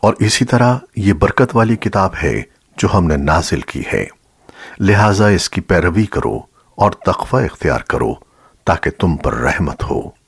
اور اسی طرح یہ برکت والی کتاب ہے جو ہم نے نازل کی ہے۔ لہٰذا اس کی پیروی کرو اور تقوی اختیار کرو تاکہ تم پر رحمت ہو۔